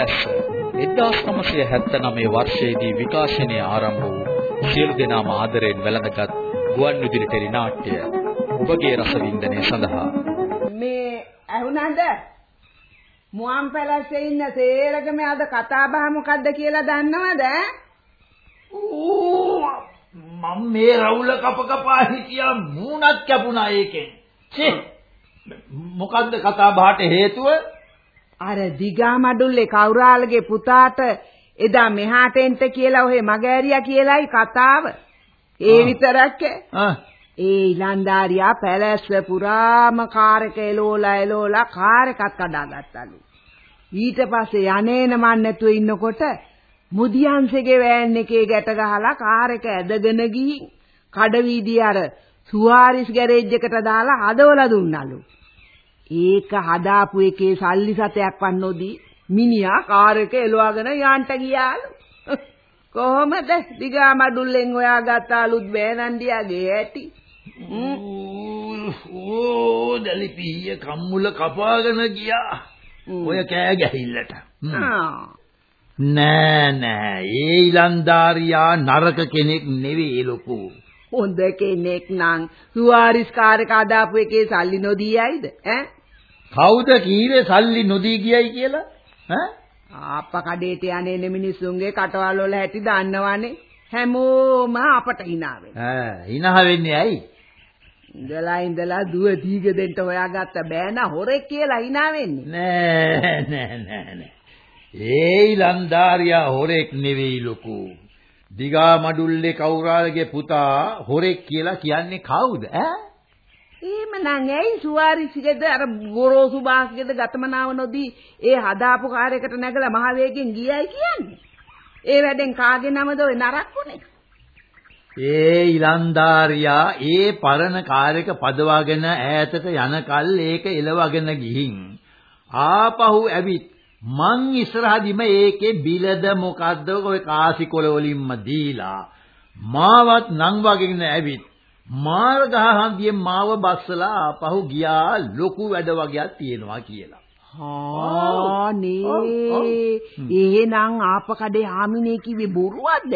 පැලැස්ස. 1979 වර්ෂයේදී විකාශනය ආරම්භ වූ සියලු දෙනාම ආදරයෙන් වැළඳගත් ගුවන් විදුලි ටෙලි නාට්‍ය ඔබගේ රසවින්දනය සඳහා. මේ ඇහුණාද මුවන් පැලස්සේ ඉන්න සේරගම අද කතා බහ මොකද්ද කියලා දන්නවද? මම මේ රවුල කප කපා හිටියා මූණත් කැපුණා ඒකෙන්. මොකද්ද කතා බහට හේතුව අර දිගා මඩුල්ලේ කවුරාලගේ පුතාට එදා මෙහාට එන්න කියලා ඔහෙ මගෑරියා කියලායි කතාව. ඒ විතරක් ඒ ඉලන්දාරියා පැලැස්ස පුරාම කාර් එක එලෝලා එලෝලා කාර් එකක් කඩාගත්තලු. ඊට පස්සේ යන්නේන මන් නැතුව ඉන්නකොට මුදියන්සේගේ වෑන් එකේ ගැට ගහලා කාර් එක ඇදගෙන ගිහින් කඩවීදියේ අර සුවාරිස් ගෑරේජ් එකට දාලා හදවලා දුන්නලු. ඒක හදාපු එකේ සල්ලි සතයක් වන්නෝදී මිනිහා කාර් එක එලවාගෙන යන්ට ගියාලු. කොහොමද දිගා මඩුල්ලෙන් හොයාගත්ත අලුත් බෑනන්ඩියාගේ ඇටි? ඕ දලිපිය කම්මුල කපාගෙන ගියා. ඔය කෑ ගැහිල්ලට. නෑ නෑ ඒ ඉලන්දාරියා නරක කෙනෙක් නෙවෙයි ලොකු. හොඳ කෙනෙක් නම් සුවාරිස් කාර් එක අදාපු එකේ සල්ලි නොදී යයිද ඈ කවුද කීවේ සල්ලි නොදී ගියයි කියලා? ඈ? ආප්පා කඩේට යන්නේ මිනිස්සුන්ගේ කටවල් වල හැටි දන්නවනේ. හැමෝම අපට hina වෙනවා. ඈ hina වෙන්නේ ඇයි? ඉඳලා ඉඳලා දුව දීග දෙන්න හොයාගත්ත බෑන හොරෙක් කියලා hina වෙන්නේ. නෑ නෑ නෑ නෑ. ඒ ඉලන්දාරියා හොරෙක් නෙවෙයි ලොකු. දිගා මඩුල්ලේ කවුරාලගේ පුතා හොරෙක් කියලා කියන්නේ කවුද ඈ? එහෙමනම් ඇයි සුවාරිසිගෙද අර ගොරෝසු බාස්ගෙද ගතමනාව නොදී ඒ හදාපු කාර්යයකට නැගලා මහ වේගෙන් ගියයි කියන්නේ. ඒ වැඩෙන් කාගේ නමද ඔය නරක්ුනේ? ඒ ඉලන්දාරියා ඒ පරණ කාර්යක පදවාගෙන ඈතට යනකල් ඒක එලවගෙන ගිහින් ආපහු ඇවිත් මං ඉස්සරහදිම ඒකේ බිලද මොකද්ද ඔය කාසිකොල වලින්ම දීලා මාවත් නං වගේගෙන ඇවිත් මාර ගහහන්දියෙන් මාව බස්සලා ආපහු ගියා ලොකු වැඩ වගේක් තියෙනවා කියලා. හානේ එහෙනම් ආපකඩේ ආමිනේ කිව්වේ බොරුවක්ද?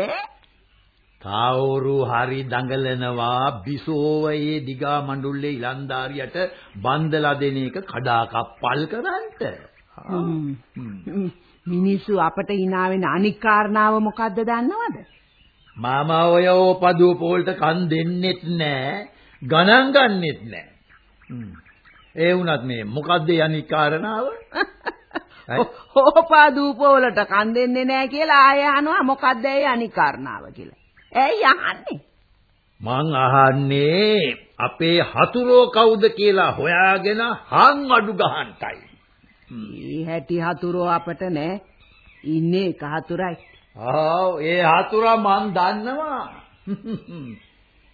කවුරු හරි දඟලනවා බිසෝවයේ දිගා මඬුල්ලේ ඉලන්දාරියට බන්දලා දෙන එක කඩාකප්පල් කරන්ට. මිනිස්සු අපට hina වෙන අනික් කාරණාව මොකද්ද දන්නවද? මම ඔය ඕපදූ පොල්ට කන් දෙන්නෙත් නෑ ගණන් ගන්නෙත් නෑ. ඒ වුණත් මේ මොකද්ද යන්නේ කාරණාව? ඕපදූ පොල්ට කන් දෙන්නේ නෑ කියලා ආය අහනවා මොකද්ද ඒ අනික් කාරණාව කියලා. ඇයි අහන්නේ? මං අහන්නේ අපේ හතුරෝ කවුද කියලා හොයාගෙන හං අඩු ගහන්ටයි. මේ හැටි හතුරෝ අපට නෑ. ඉන්නේ එක හතුරයි. ආව් ඒ හතුරා මං දන්නවා.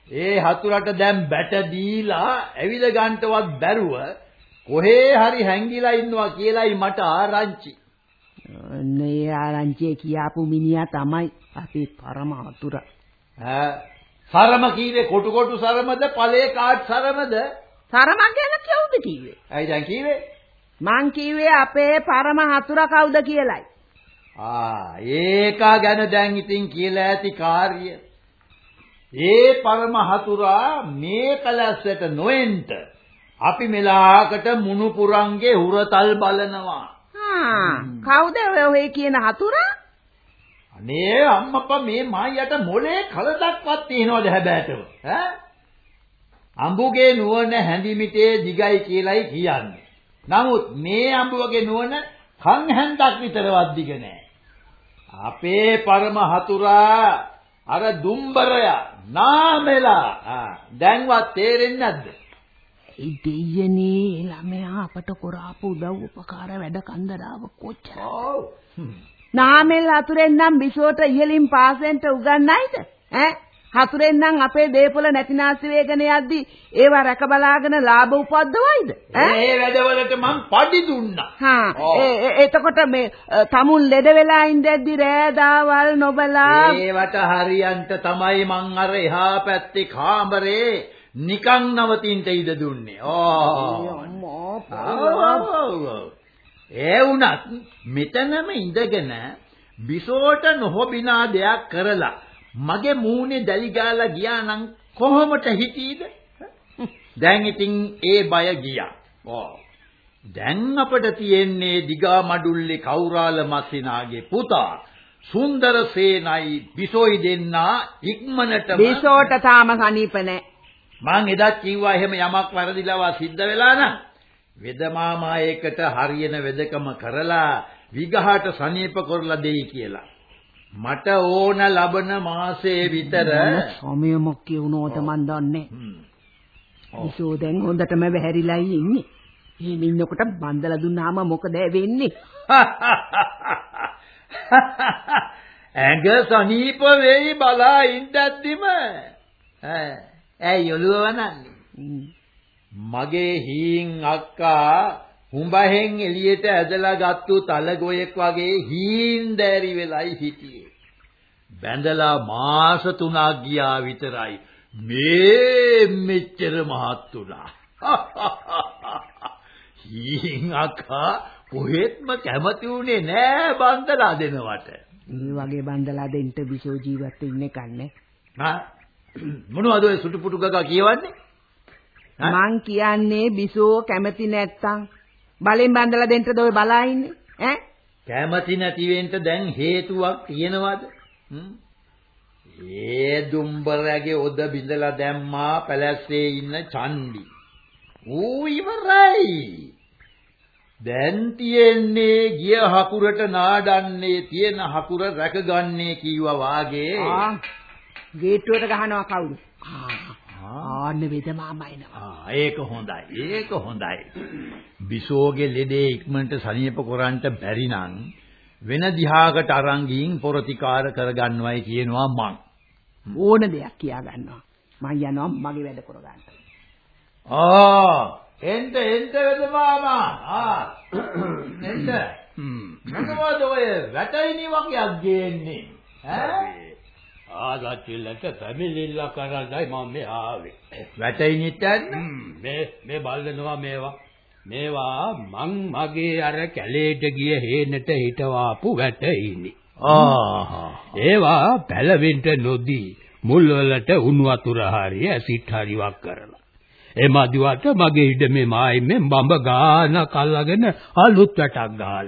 ඒ හතුරට දැන් බැට දීලා ඇවිද ගන්නටවත් බැරුව කොහේ හරි හැංගිලා ඉන්නවා කියලායි මට ආරංචි. නේ ආරංචිය කියාපු මිනිහා තමයි අපේ පරම හතුරා. ඈ සරම කීවේ කොටු කොටු සරමද ඵලේ කාට් සරමද? සරමක් ගැන කවුද කිව්වේ? ඇයි දැන් කීවේ? මං කිව්වේ අපේ පරම හතුරා කවුද කියලයි. ආ ඒක ගැන දැන් ඉතින් කියලා ඇති කාර්ය. ඒ පරම හතුරා මේ කලස්සට නොඑන්ට අපි මෙලාකට මුණුපුරන්ගේ හුරතල් බලනවා. හා කවුද ඔය කියන හතුරා? අනේ අම්මපා මේ මායියට මොලේ කලදක්වත් තියනවද හැබෑටව ඈ? අඹුගේ නුවණ හැඳිමිටේ දිගයි කියලයි කියන්නේ. නමුත් මේ අඹුවගේ නුවණ කන් හැන්දක් විතරවත් දිග නෑ. අපේ පරම හතුරා අර දුම්බරයා නාමෙලා දැන්වත් තේරෙන්නේ නැද්ද? දෙයනේ ළමයා අපට කරාපු උදව් උපකාර වැඩ කන්දරාව කොච්චර. ඔව්. නාමෙල් හතුරෙන් නම් බිසෝට ඉහලින් පාසෙන්ට උගන්නයිද? ඈ හතුරෙන් නම් අපේ දේපොළ නැතිනාස්ති වේගන යද්දි ඒවා රැක බලාගෙන ලාභ උපද්දවයිද? මේ වැඩවලට මං පඩි දුන්නා. හා එතකොට මේ තමුන් ලෙඩ වෙලා ඉඳද්දි රෑ දාවල් නොබලා ඒවට හරියන්ට තමයි මං අර එහා පැත්තේ කාමරේ නිකන් නවතින්ට ඉඩ දුන්නේ. ඕ ඒ වුණත් මෙතනම ඉඳගෙන බිසෝට නොහොබිනා දෙයක් කරලා මගේ මූණේ දැලි ගාලා ගියා නම් කොහොමද හිතීද? දැන් ඉතින් ඒ බය ගියා. ඔව්. දැන් අපිට තියෙන්නේ දිගා මඩුල්ලේ කෞරාල මස්සිනාගේ පුතා සුන්දර සේනයි බිසෝයි දෙන්නා ඉක්මනට බිසෝට තාම සනීප නැහැ. මං එදත් කිව්වා එහෙම යමක් වැරදිලා සිද්ධ වෙලා නම් වෙදමාමා ඒකට හරියන වෙදකම කරලා විගහට සනීප කරලා දෙයි කියලා. මට ඕන ලබන මාසේ විතර සමය මොක්කිය වුණොත් මන් දන්නේ. බිසෝ දැන් හොඳටම වැහැරිලා ඉන්නේ. එහෙම ඉන්නකොට බන්දලා දුන්නාම මොකද වෙන්නේ? ඇඟ සනීප වෙයි බලා ඉඳද්දිම ඈ ඔළුව වනන්නේ මගේ හීන් අක්කා හුඹහෙන් එළියට ඇදලා ගත්තු තලගොයෙක් වගේ හීන් දැරි වෙලයි හිටියේ බැඳලා මාස 3ක් ගියා විතරයි මේ මෙච්චර මහත් උනා හීන් අක්කා කොහෙත්ම කැමති උනේ නෑ බන්දලා දෙනවට. මේ වගේ බන්දලා දෙන්න විසෝ ජීවත් වෙන්නේ කන්නේ. හා මොනවද ඔය සුටු පුටු ගගා කියවන්නේ? මං කියන්නේ බිසෝ කැමති නැත්තම් බලෙන් බන්දලා දෙන්නද ඔය බලා ඉන්නේ? ඈ? කැමති නැති වෙන්න දැන් හේතුවක් තියෙනවද? ඒ දුම්බරගේ ඔද බිඳලා දැම්මා පැලැස්සේ ඉන්න චන්දි ඌ ඉවරයි. දැන් තියෙන්නේ ගිය හකුරට නාඩන්නේ තියෙන හකුර රැකගන්නේ කීවා වාගේ. ගේට්ටුවට ගහනවා කවුද ආන්න වේද මාමා එනවා ආ ඒක හොඳයි ඒක හොඳයි. බිසෝගේ ලෙඩේ ඉක්මනට සනීප කරන්ට බැරි නම් වෙන දිහාකට අරන් ගින් පොරතිකාර කරගන්නවයි කියනවා මං. ඕන දෙයක් කියා ගන්නවා. මං යනවා මගේ වැඩ කරගන්න ආ එන්ට එන්ට වෙද මාමා ආ එන්ට. මොනවද ඔය වැටයිනි වගේක් ගේන්නේ ඈ ආදච්චිලට පැමිණිල්ල කරන්නයි මම මේ ආවේ. වැටයිනිත් මේ මේ බල්ලනවා මේවා. මේවා මං මගේ අර කැලේට ගිය හේනට හිටවාපු වැටයිනි. ආහා. ඒවා පැලවෙන්න නොදී මුල් වලට උණු වතුර හරිය ඇසිඩ් හරිවක් කරලා. ඒ මදිවට මගේ ඉඩමේ මායිමෙන් බඹ ගාන කල්ලාගෙන අලුත් වැටක් ගහලා.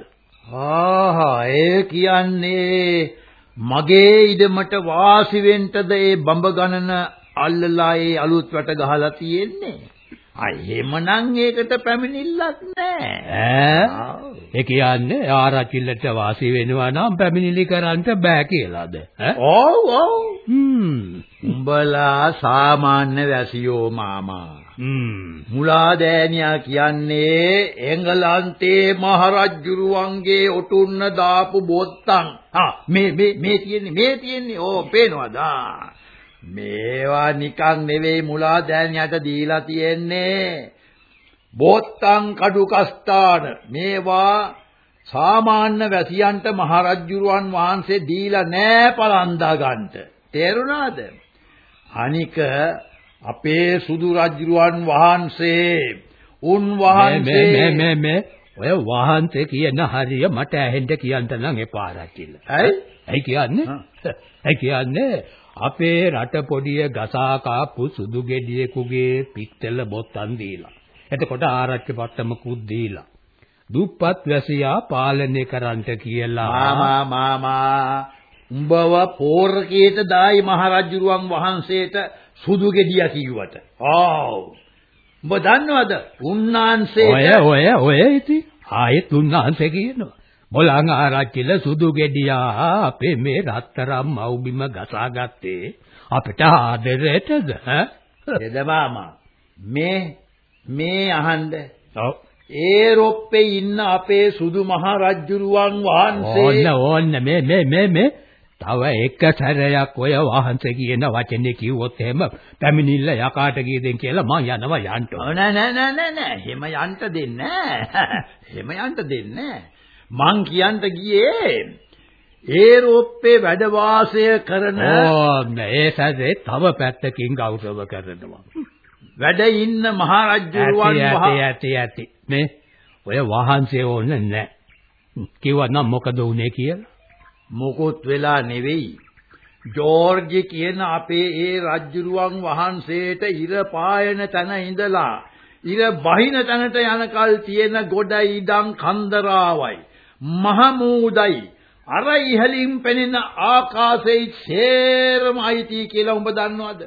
ආහා ඒ කියන්නේ මගේ ඉඩමට වාසි වෙන්නද ඒ බඹ ගණන අල්ලලා ඒ අලුත් වැට ගහලා තියෙන්නේ. අයෙමනම් ඒකට පැමිණිල්ලක් නැහැ. ඈ ඒ කියන්නේ ආරච්චිලට වාසි වෙනවා නම් පැමිණිලි කරන්න බෑ කියලාද? ඈ ඔව් ඔව්. හ්ම්. උඹලා සාමාන්‍ය වැසියෝ මාමා. හ්ම්. මුලාදෑනියා කියන්නේ එංගලන්තේ මහරජුරුවන්ගේ ඔටුන්න දාපු බොත්තම්. ආ මේ මේ මේ තියෙන්නේ මේ තියෙන්නේ ඕ පේනවද? මේවා නිකන් නෙවෙයි මුලාදෑනියට දීලා තියෙන්නේ. බොත්තම් කඩු කස්තාන මේවා සාමාන්‍ය වැසියන්ට මහරජුරුවන් වහන්සේ දීලා නෑ පලන්දා ගන්නට. තේරුණාද? අනික අපේ සුදු රජුරුවන් වහන්සේ උන් වහන්සේ මේ මේ මේ ඔය වහන්සේ කියන හරිය මට ඇහෙන්න කියන්න නම් එපා රචිල. ඇයි? ඇයි කියන්නේ? ඇයි කියන්නේ අපේ රට පොඩිය ගසා කාපු සුදු ගෙඩියෙකුගේ පික්තල බොත්තම් දීලා. එතකොට ආරච්චි පට්ටමකුත් දීලා. දුප්පත් වැසියා පාලනය කරන්නට කියලා මාමා මාමා උඹව පෝරකේට දායි මහරජුරුවන් වහන්සේට සුදු ගෙඩිය කිව්වට. ආව්. උඹ දන්නවද? උන්නාන්සේට ඔය ඔය ඔය ඉතින් ආයෙත් උන්වහන්සේ කියනවා. මොලං ආරච්චිල සුදු ගෙඩියා අපේ මේ රත්තරම් මව්බිම ගසාගත්තේ අපිට ආදරයටද ඈ? එද මාමා මේ මේ අහන්න ඔව්. ඒ රොප්පේ ඉන්න අපේ සුදු මහරජුරුවන් වහන්සේ ඕන්න ඕන්න මේ මේ මේ මේ තව එක සැරයක් ඔය වහන්සේ කියන වචනේ කිව්වොත් එහෙම පැමිණිල්ල යකාට ගියදෙන් කියලා මං යනවා යන්න. නෑ නෑ නෑ නෑ නෑ එහෙම යන්න දෙන්නේ නෑ. එහෙම යන්න දෙන්නේ නෑ. මං කියන්න ගියේ ඒ රොප්පේ වැඩ වාසය කරන ඕන්න ඒ සැරේ තව පැත්තකින් ගෞරව කරනවා. වැඩ ඉන්න මහරජුරුවන් වහන්සේ ඇති ඇති මේ ඔය වහන්සේ ඕනේ නැහැ. කිව්වා නම් මොකද උනේ කියලා? මොකොත් වෙලා නෙවෙයි. ජෝර්ජ් කියන අපේ ඒ රජ්ජුරුවන් වහන්සේට ඉර පායන තැන ඉඳලා ඉර බහින තැනට යනකල් තියෙන ගොඩයි ඉඩම් කන්දරාවයි මහමූදයි අර ඉහලින් පෙනෙන ආකාශයේ සේරම අයිති කියලා උඹ දන්නවද?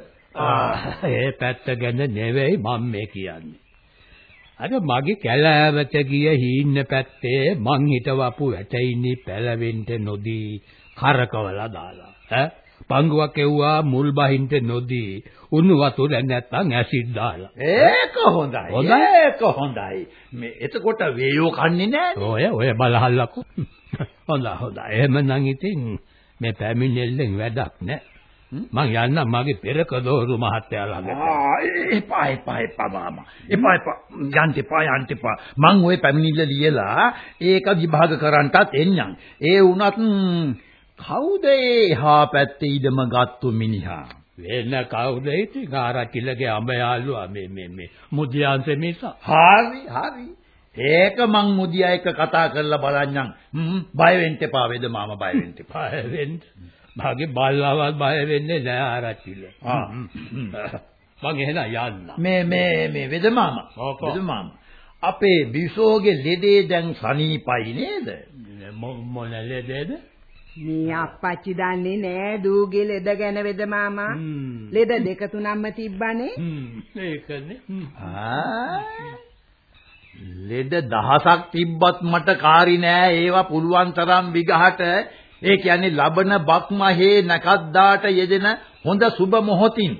ඒ පැත්ත ගැන නෙවෙයි මම මේ කියන්නේ. අර මගේ කැලෑවට ගිය හීන්න පැත්තේ මං හිටවපු වැටෙයිනි පැලවෙන්න නොදී කරකවලා දාලා. ඈ පංගුවක් එව්වා මුල් බහින්ට නොදී උණු වතුර නැත්තම් ඇසිඩ් දාලා. ඒක හොඳයි. ඒක හොඳයි. මේ එතකොට වේයෝ කන්නේ නැහැ. ඔය ඔය බලහල්ලකෝ. හොඳයි හොඳයි. එහෙමනම් ඉතින් මේ පැමිණෙල්ලෙන් වැඩක් නැහැ. මං යන්න මගේ පෙරක දෝරු මහත්තයා ළඟට. ආ එපා එපා එපා මාමා. එපා එපා යන්න එපා යන්න එපා. මං ওই පැමිණිල්ල ලියලා ඒක විභාග කරන්නටත් එන්නම්. ඒ වුණත් කවුද එහා පැත්තේ ඉදම ගත්තු මිනිහා? වෙන කවුද ඉතින් ආරච්චිලගේ අඹ යාළුවා මේ මේ මේ මුදියන්සේ මිසා. හරි හරි. ඒක මං මුදියා එක කතා කරලා බලන්නම්. බය වෙන්න එපා වේද මාමා බය වෙන්න එපා. බය වෙන්න. මගේ බල්ලාවත් බය වෙන්නේ නෑ ආරච්චිල. ආ මං එහෙනම් යන්න. මේ මේ මේ වේද මාමා. ඕකෝ. වේද මාමා. අපේ බිසෝගේ ලෙඩේ දැන් සනීපයි නේද? මොන ලෙඩේද? මේ අප්පච්චි දන්නේ නෑ දූගේ ලෙඩ ගැන වෙද මාමා. ලෙඩ දෙක තුනක්ම තිබ්බනේ. හ්ම් ඒකනේ. ආ ලෙඩ දහසක් තිබ්බත් මට කාරි නෑ ඒවා පුළුවන් තරම් විගහට ඒ කියන්නේ ලබන බක්මහේ නැකද්දාට යෙදෙන හොඳ සුබ මොහොතින්.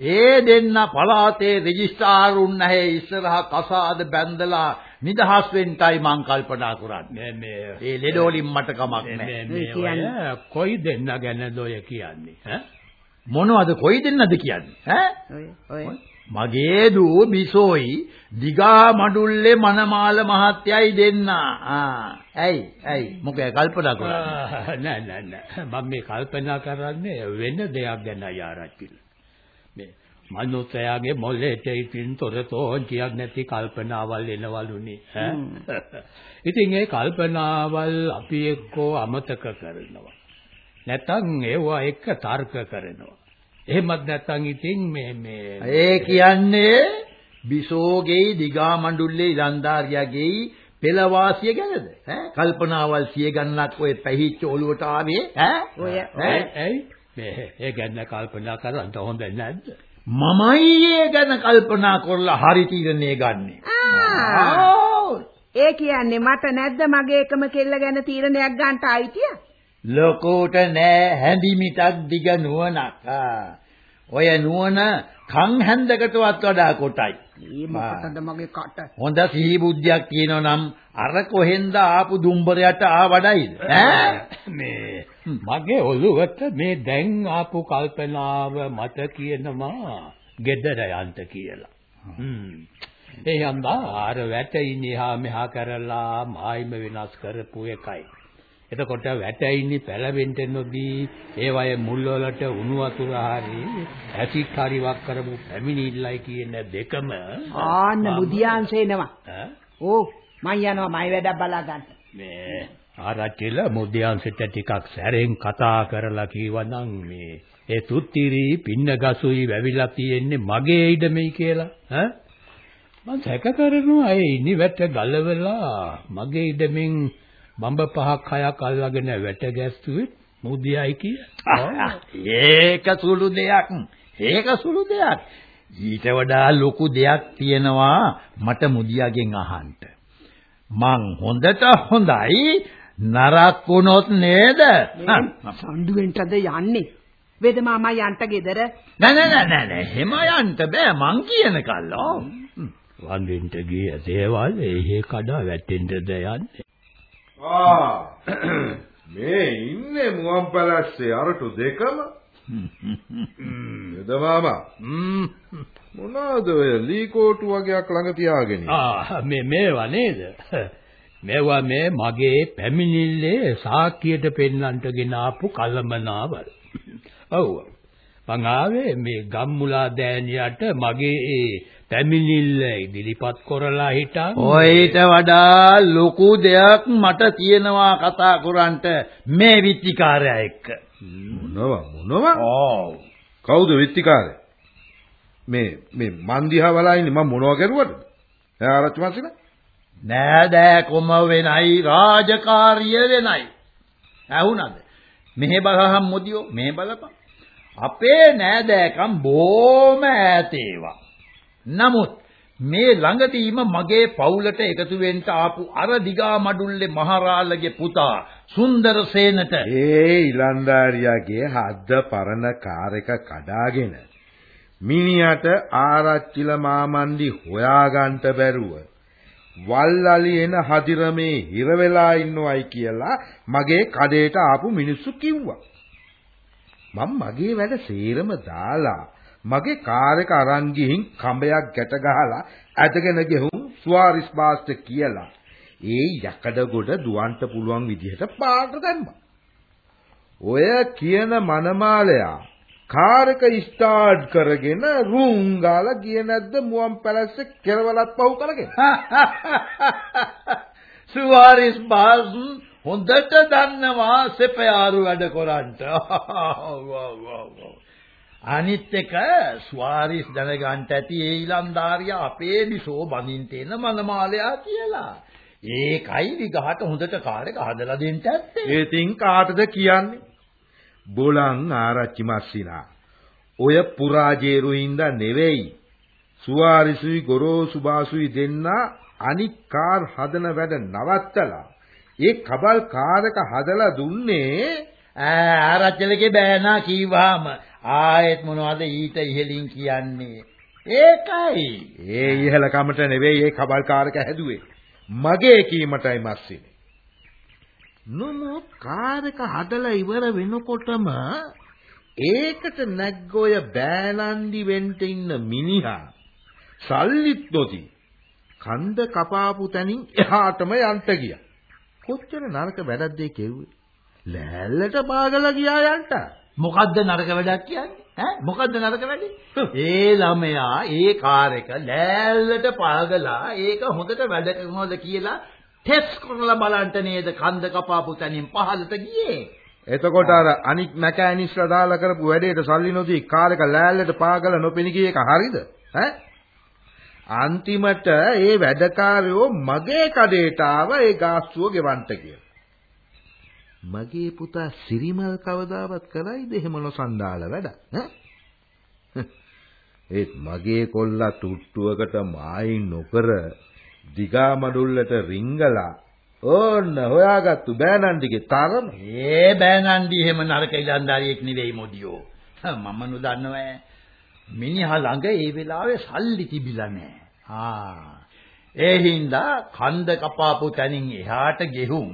ඒ දෙන්න පළාතේ රෙජිස්ට්‍රාරුන් නැහැ ඉස්සරහා කසාද බැඳලා නිදහස් වෙන්නයි මං කල්පනා කරන්නේ. මේ මේ ඒ ලෙඩ වලින් මට කමක් නැහැ. මේ ඔය කොයි දෙන්න ගැනද ඔය කියන්නේ ඈ මොනවද කොයි දෙන්නද කියන්නේ ඈ මගේ දූ බිසෝයි දිගා මඩුල්ලේ මනමාල මහත්තයයි දෙන්න. ආ ඇයි ඇයි මොකද කල්පනා කරන්නේ? නෑ නෑ නෑ මම මේ කල්පනා කරන්නේ වෙන දෙයක් ගැන ආරච්චිල. මේ මනුස්සයාගේ මොලේට ඉතින් තොරතෝන්තියක් නැති කල්පනාවල් එනවලුනේ ඈ. ඉතින් ඒ කල්පනාවල් අපි එක්කෝ අමතක කරනවා. නැත්නම් ඒවා එක්ක තර්ක කරනවා. එහෙමත් නැත්නම් ඉතින් මේ මේ ඒ කියන්නේ බිසෝගේ දිගා මඩුල්ලේ ඉලන්දාරියාගේ පෙළවාසිය ගැනද? ඈ කල්පනාවල් සිය ගණනක් ඔය පැහිච්ච ඔලුවට ආවේ ඈ? ඔය ඈ? ඇයි මේ ඒ ගැන කල්පනා කරන්න හොඳ නැද්ද? මමයි ඒ ගැන කල්පනා කරලා හරි තීරණය ගන්නෙ. ආ. ඒ කියන්නේ මට නැද්ද මගේ එකම කෙල්ල ගැන තීරණයක් ගන්නට අයිතිය? ලොකෝට නෑ හැඳිමිටක් දිග නුවණක්. ඔය නුවණ කන් හැන්දකටවත් වඩා කොටයි. මේ මොකටද මගේ කට? හොඳ සිහි බුද්ධියක් තියෙනවා නම් අර කොහෙන්ද ආපු දුම්බරයට ආ වඩයිද? ඈ? මේ මගේ ඔළුවට මේ දැන් ආපු කල්පනාව මට කියනවා gedara යන්න කියලා. හ්ම්. ඒ යන්දා අර වැටෙන්නේ හා මෙහා කරලා මායිම වෙනස් කරපු එකයි. එතකොට වැටෙන්නේ පැලවෙන්න නොදී ඒ වගේ මුල් වලට උණු වතුර හරි ඇසිඩ් හරි වක් කරපු පැමිණිල්ලයි කියන දෙකම ආන්න මුදියාංශේනවා. ඈ ඕ මං යනවා මයි වැඩක් බලා ගන්න. මේ ආරච්චිල මුද්‍යාංශෙට ටිකක් සැරෙන් කතා කරලා කිව්වනම් මේ ඒ තුත්තිරි පින්න ගසුයි වැවිලා තියෙන්නේ මගේ ඉඩමයි කියලා ඈ මං සැක කරනවා ඒ ඉනිවැට ගලවලා මගේ ඉඩමෙන් බම්බ පහක් හයක් අල්ලගෙන වැට ගැස්සුවේ මුද්‍යයි කිය. ඒක සුළු දෙයක්. ඒක සුළු දෙයක්. ඊට වඩා ලොකු දෙයක් තියෙනවා මට මුදියාගෙන් අහන්න. මං හොඳට හොඳයි නරක් වුණොත් නේද? සම්ඩුවෙන්ටද යන්නේ? වේද මාමා යන්ට ගෙදර නෑ නෑ නෑ නෑ එහෙම යන්න බෑ මං කියන කල්ලෝ. වන්දින්ට ගිය දේවල් එහෙ කඩා වැටෙන්නද යන්නේ. ආ මේ ඉන්නේ මුවන් පැලැස්සේ අරටු දෙකම නේද මාමා මොනවාද ඔය ලී කෝටු වගේක් ළඟ තියාගෙන? ආ මේ මේවා නේද? මේවා මේ මගේ පැමිණිල්ලේ සාක්කියට පෙන්නන්නට ගෙන ආපු කලමනාවල්. ඔව්. මං ආවේ මේ ගම්මුලා දෑනියට මගේ ඒ පැමිණිල්ල ඉදිරිපත් කරලා හිටන් ඔයිට වඩා ලොකු දෙයක් මට තියෙනවා කතා කරන්නට මේ විත්තිකාරයා එක්ක. මොනවා මොනවා? ඔව්. කවුද විත්තිකාරය? මේ මේ මන් දිහා බලා ඉන්නේ මම මොනවා කරුවද? ඈ ආරච්චි මාසිනා? නෑදෑකම වෙනයි රාජකාරිය වෙනයි. ඇහුණද? මෙහෙ බලහම් මොදියෝ මෙහෙ බලපන්. අපේ නෑදෑකම් බොහොම ඈතේවා. නමුත් මේ ළඟදීම මගේ පවුලට එකතු වෙන්න ආපු අර දිගා මඩුල්ලේ මහරාළගේ පුතා සුන්දරසේනට ඒ ඉලන්දාරියාගේ හද්ද පරණ කාර් එක කඩාගෙන මිනිහට ආරච්චිල මාමන්දි හොයාගන්න බැරුව වල්ලලි එන හදිරමේ හිර වෙලා ඉන්නවයි කියලා මගේ කඩේට ආපු මිනිස්සු කිව්වා. මම මගේ වැඩ සේරම දාලා මගේ කාර් එක අරන් ගිහින් කඹයක් ගැට ගහලා ඇදගෙන ගෙහුම් ස්වාරිස් බාස්ට කියලා ඒ යකඩ ගොඩ දුවන්ට පුළුවන් විදිහට පාට දැම්මා. ඔය කියන මනමාලයා කාර් එක ස්ටාර්ට් කරගෙන රුම් ගාලා ගියේ නැද්ද මුවන් පැලස්සේ කෙරවලත් පහු කරගෙන. සුවාරිස් බාස් හොඳට දන්නවා සෙපයාරු වැඩ කරන්ට. අනිත් එක ස්වාරිස් දැනගන්න ඇති ඒ ඊලන්දාරියා අපේ දිසෝ බඳින්න තේන මනමාලයා කියලා. ඒකයි විගහට හොඳට කාර් එක හදලා දෙන්න ඇත්තේ. ඒ තින් කාටද කියන්නේ? බොලන් ආරච්චි මස්සිනා. ඔය පුරාජේරු හින්දා නෙවෙයි. සුවාරිසුයි ගොරෝසු බාසුයි දෙන්න අනික් කාර් හදන වැඩ නවත්තලා ඒ කබල් කාර් එක හදලා දුන්නේ ආරච්චලගේ බෑනා කීවාම ආයෙත් මොනවද ඊට ඉහෙලින් කියන්නේ? ඒකයි. ඒ ඉහළ කමට නෙවෙයි ඒ කබල් කාර් එක හැදුවේ. මගේ කීමටයි මස්සිනේ. නමුත් කාර් එක හදලා ඉවර වෙනකොටම ඒකට නැග්ගොය බෑනන්දි වෙන්න ඉන්න මිනිහා සල්ලිත් නොති කන්ද කපාපු තැනින් එහාටම යන්න ගියා. කොච්චර නරක වැරද්ද ඒ කෙරුවේ? ලෑල්ලට පාගලා ගියා යන්න. මොකද්ද නරක වැඩක් කියන්නේ? ඈ? මොකද්ද නරක වැඩේ? ඒ ළමයා ඒ කාර් එක ලෑල්ලට පාගලා ඒක හොඳට වැඩ කරනවද කියලා ටෙස්ට් කරලා බලන්න නේද කන්ද කපාපු තැනින් පහළට ගියේ? එතකොට අර අනික් මැකෑනිස්ලා දාලා කරපු වැඩේට සල්ලි නොදී කාර් එක ලෑල්ලට පාගලා නොපෙනී ගිය එක හරිද? ඈ අන්තිමට ඒ වැඩකාරයෝ මගේ කඩේට ආව ඒ ගාස්තුව ගෙවන්න කියලා. මගේ පුතා සිරිමල් කවදාවත් කරයිද එහෙම නොසන්ඩාල වැඩ ඈ? ඒත් මගේ කොල්ලා තුට්ටුවකට මායින් නොකර දිගා මඩුල්ලට රිංගලා ඕන්න හොයාගත්තු බෑනන්ඩිගේ තරම. ඒ බෑනන්ඩි එහෙම නරක ඉලන්දාරියෙක් නෙවෙයි මොඩියෝ. මම නොදන්නවා මිනිහා ළඟ ඒ වෙලාවේ සල්ලි තිබිලා නැහැ. ආ. ඒ හින්දා කන්ද කපාපු තැනින් එහාට ගෙහුම්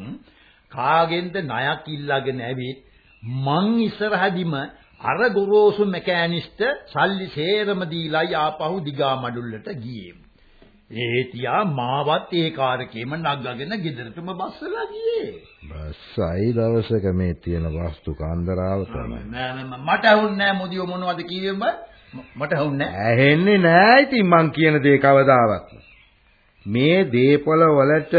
කාගෙන්ද ණයක් ඉල්ලගෙන ඇවිත් මං ඉස්සරහදිම අර ගොරෝසු මැකෑනිස්ට සල්ලි සේරම දීලා ආපහු දිගා මඩුල්ලට ගියේ. ඒ තියා මාවත් ඒ කාර්කේම නගගෙන ගෙදරටම බස්සලා ගියේ. බස්සයි දවසක මේ තියෙන වස්තු කාන්දරාව තමයි. මට හුන්නේ නැහැ මොදියෝ මොනවද කියෙම මට හුන්නේ ඇහෙන්නේ නෑ ඉතින් මං කියන දේ කවදාවත්. මේ දේපොළ වලට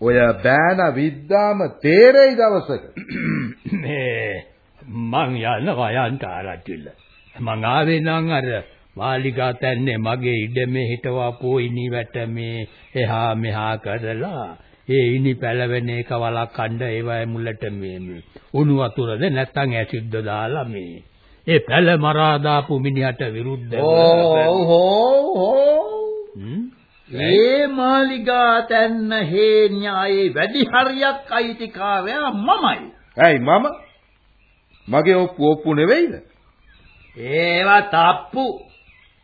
ඔය බෑන විද්දාම තේරෙයි දවසක. මේ මං යනවා යන්ට ආරච්චිල. මං ආවේ නම් අර මාලිගා තැන්නේ මගේ ඉඩමේ හිටවා පොයිනි වැට මේ එහා මෙහා කරලා ඒ ඉනි පැලවෙන එක වලක්වන්න ඒවයි මුලට මේ උණු වතුරද නැත්තම් ඇසිඩ්ද දාලා මේ ඒ පැල මරා දාපු මිනිහට විරුද්ධව ඕ හෝ හෝ ඒ මාලිගා තැන්න හේ න්‍යායේ වැඩි හරියක් අයිතිකාරයා මමයි. ඇයි මම? මගේ ඔප්පු ඔප්පු නෙවෙයිද? ඒවා තප්පු.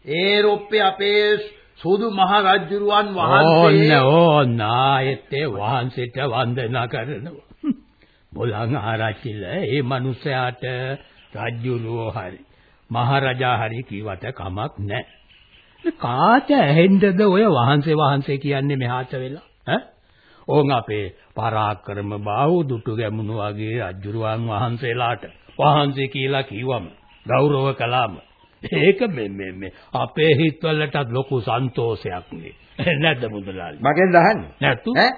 ඒ රොප්පේ අපේ සුදු මහ රජුරුවන් වහන්සේ ඕන්න ඕන්න ආයෙත් ඒ වහන්සේට වන්දනා කරනවා. බොලන් ආරච්චිල ඒ මිනිසයාට රජුරුවෝ හරි මහරජා හරි කිව්වට කමක් නැහැ. කාට ඇහෙන්නද ඔය වහන්සේ වහන්සේ කියන්නේ මෙහාට වෙලා ඈ? ඕන් අපේ පරාක්‍රම බාහුව දුටු ගැමුණු වගේ රජුරුවන් වහන්සේලාට වහන්සේ කියලා කිව්වම ගෞරව කළාම ඒක මේ මේ මේ අපේ හිතවලටත් ලොකු සන්තෝෂයක් නේ. නැද්ද මුදලාලි? මගෙන් අහන්නේ. නැත්තු? ඈ?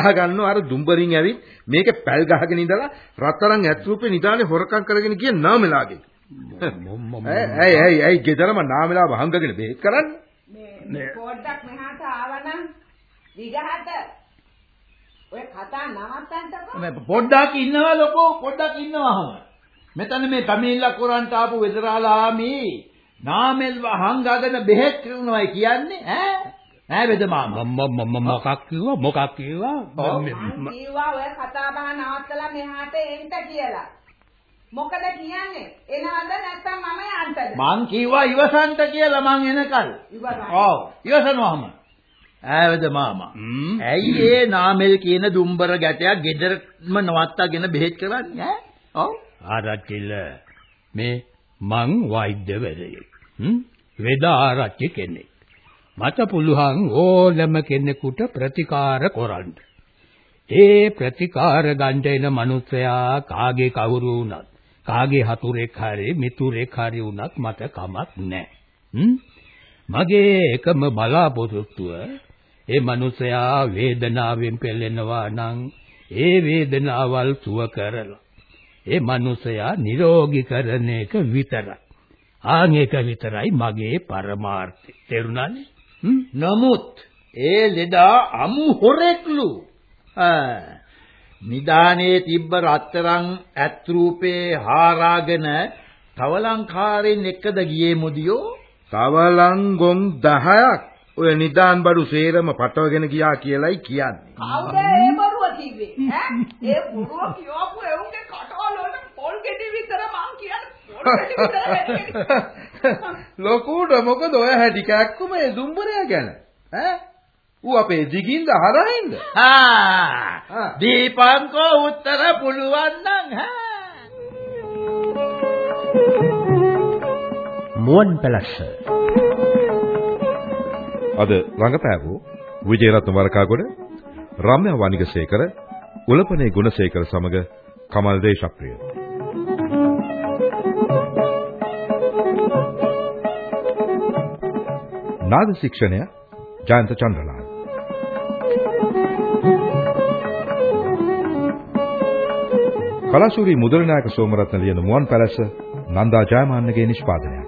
අහගන්නව අර දුම්බරින් ඇවිත් මේක පැල් ගහගෙන ඉඳලා රත්තරන් ඇත්රූපේ නිදානේ හොරකම් කරගෙන ගිය නාමලාගේ. ඇයි ඇයි ඇයි ගෙදරම නාමලා වහංගගෙන බෙහෙත් කරන්නේ? මේ පොඩ්ඩක් මෙහාට ආවනම් දිගහට ඔය කතා නවත්තන්නකෝ. මේ පොඩ්ඩක් ඉන්නවා ලොකෝ පොඩ්ඩක් ඉන්නවාම. මෙතන මේ පැමිණිල්ල කරන්ට ආපු වෙදරාලාමි නාමෙල් වහංගගෙන බෙහෙත් කරනවායි කියන්නේ ඈ ඈ වෙද මාමා මම මොකක් කිව්වා මොකක් කිව්වා මං කිව්වා ඔය කතා බහ නවත්තලා මෙහාට එන්න කියලා. මොකද කියන්නේ? එනවද නැත්නම් මම යන්නද? මං කිව්වා ඉවසන්ට කියලා මං එනකල්. ඔව් ඉවසනවාම ඈවද මාමා ඇයි ඒ නාමෙල් කියන දුම්බර ගැටයක් ගෙදරම නවත්තාගෙන බෙහෙත් කරන්නේ ඈ ඔව් ආරච්චිල මේ මං වෛද්‍යවරයෙක්. හ්ම්? වේද ආරච්චි කෙනෙක්. මට පුළුවන් ඕනම කෙනෙකුට ප්‍රතිකාර කරන්න. ඒ ප්‍රතිකාර ගන්න එන මිනිසයා කාගේ කවුරු වුණත් කාගේ හතුරෙක් හරි මිතුරෙක් හරි වුණත් මට කමක් නැහැ. හ්ම්? මගේ එකම බලාපොරොත්තුව ඒ මිනිසයා වේදනාවෙන් පෙළෙනවා නම් ඒ වේදනාවල් සුව කරලා ඒ මිනිසයා නිරෝගී කරන එක විතරයි. ආන් ඒක විතරයි මගේ පරමාර්ථය. තේරුණානේ? හ්ම්? නමුත් ඒ ලෙඩා අමු හොරෙක්ලු. නිදානේ තිබ්බ රත්තරන් ඇත් රූපේ හාරාගෙන තවලංකාරෙන් එක්කද ගියේ මුදියෝ? තවලං ගොන් 10ක් ඔය නිදාන් බඩු සේරම පටවගෙන ගියා කියලයි කියන්නේ. කවුද ඒ බරුව කිව්වේ? ඈ? ඒ බරුව කියවපු එවුන්ගේ කටවල වලට පොල් ගෙඩි විතර මං කියන්නේ ලොකුට මොකද ඔය හැටි කැක්කුම ඒ දුම්බරයා ගැන? ඈ? ඌ අපේ දිගින්ද හරින්ද? ආ දීපංකෝ උත්තර පුළුවන් නම් හා මුවන් පැලස්ස අද රංගපෑවෝ විජේරත්න වරකාගොඩ රම්‍ය වනිගසේකර උලපනේ ගුණසේකර සමග කමල් දේශප්‍රිය නාද ශික්ෂණය ජයන්ත චන්ද්‍රලාල්. කලාශූරී මුදලනායක සෝමරත්න ලියන මුවන් පැලස නන්දා ජයමාන්නගේ නිෂ්පාදනයක්.